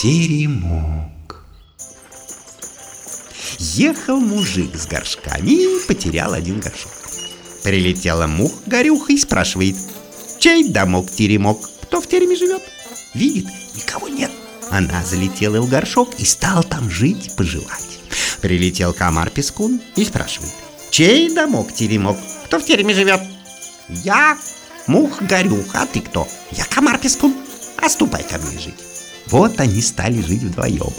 Теремок Ехал мужик с горшками и потерял один горшок. Прилетела мух-горюха и спрашивает, чей домок теремок, кто в тереме живет? Видит, никого нет. Она залетела в горшок и стала там жить, поживать. Прилетел комар-пескун и спрашивает, чей домок теремок, кто в тереме живет? Я мух-горюха, а ты кто? Я комар-пескун, а ступай ко мне жить. Вот они стали жить вдвоем.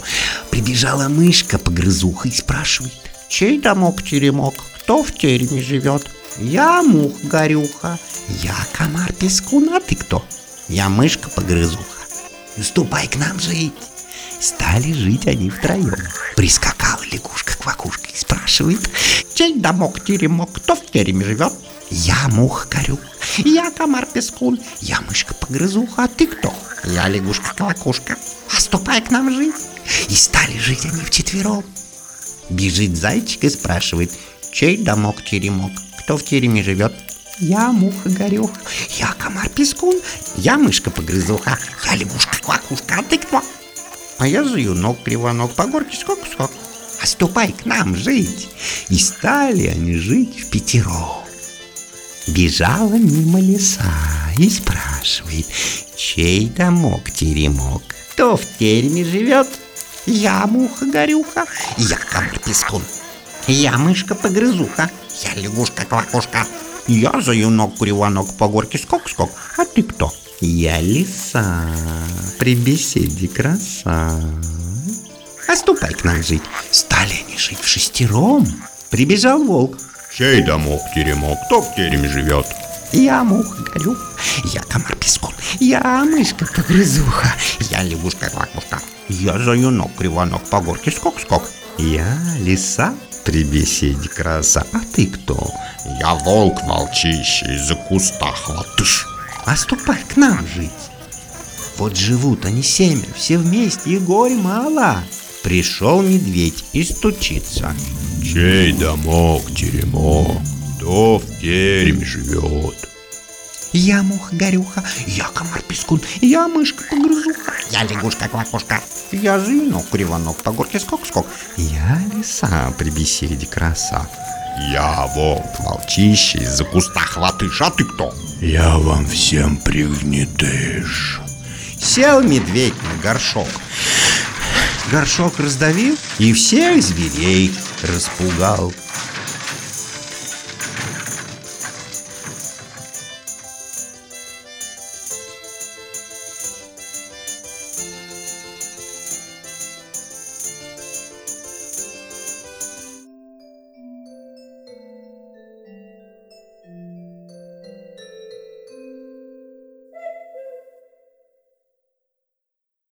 Прибежала мышка-погрызуха и спрашивает, чей домок теремок, кто в тереме живет? Я мух-горюха, я комар-пескун, а ты кто? Я мышка-погрызуха. Ступай к нам жить. Стали жить они втроем. Прискакала лягушка-квакушка и спрашивает, чей домок теремок, кто в тереме живет? Я муха-горюха, я комар-пескун, я мышка-погрызуха, а ты кто? Я лягушка-квакушка. А ступай к нам жить. И стали жить они вчетвером. Бежит зайчик и спрашивает, чей домок теремок, кто в тереме живет? Я муха-горюха, я комар-пескун, я мышка-погрызуха, я лягушка-квакушка, а ты кто? А я заюнок-кривонок, по горке скок-скок. А ступай к нам жить. И стали они жить в пятером. Бежала мимо леса и спрашивает, чей домок теремок, кто в тереме живет? Я муха-горюха, я комар-пескун, я мышка-погрызуха, я лягушка-квакушка, я заюнок-кривонок по горке скок-скок, а ты кто? Я лиса, при беседе краса. А ступай к нам жить. Стали они жить в шестером. Прибежал волк. Чей домок теремок, кто в тереме живет? Я муха горю, я комар пескун, я мышка погрызуха, я лягушка-квакушка, я заюнок-кривонок по горке скок-скок, я лиса при беседе краса, а ты кто? Я волк волчище из-за куста хватыш. А к нам жить. Вот живут они семеро, все вместе, и горе мало. Пришел медведь и стучится. Чей домок теремок, кто в тереме живет? Я муха-горюха, я комар-пескун, я мышка-погрызуха, я лягушка-квакушка, я зюнок-кривонок, по горке скок-скок, я лиса при беседе краса. Я волк волчище из-за куста хватыш, а ты кто? Я вам всем пригнетыш. Сел медведь на горшок. Горшок раздавил и всех зверей распугал.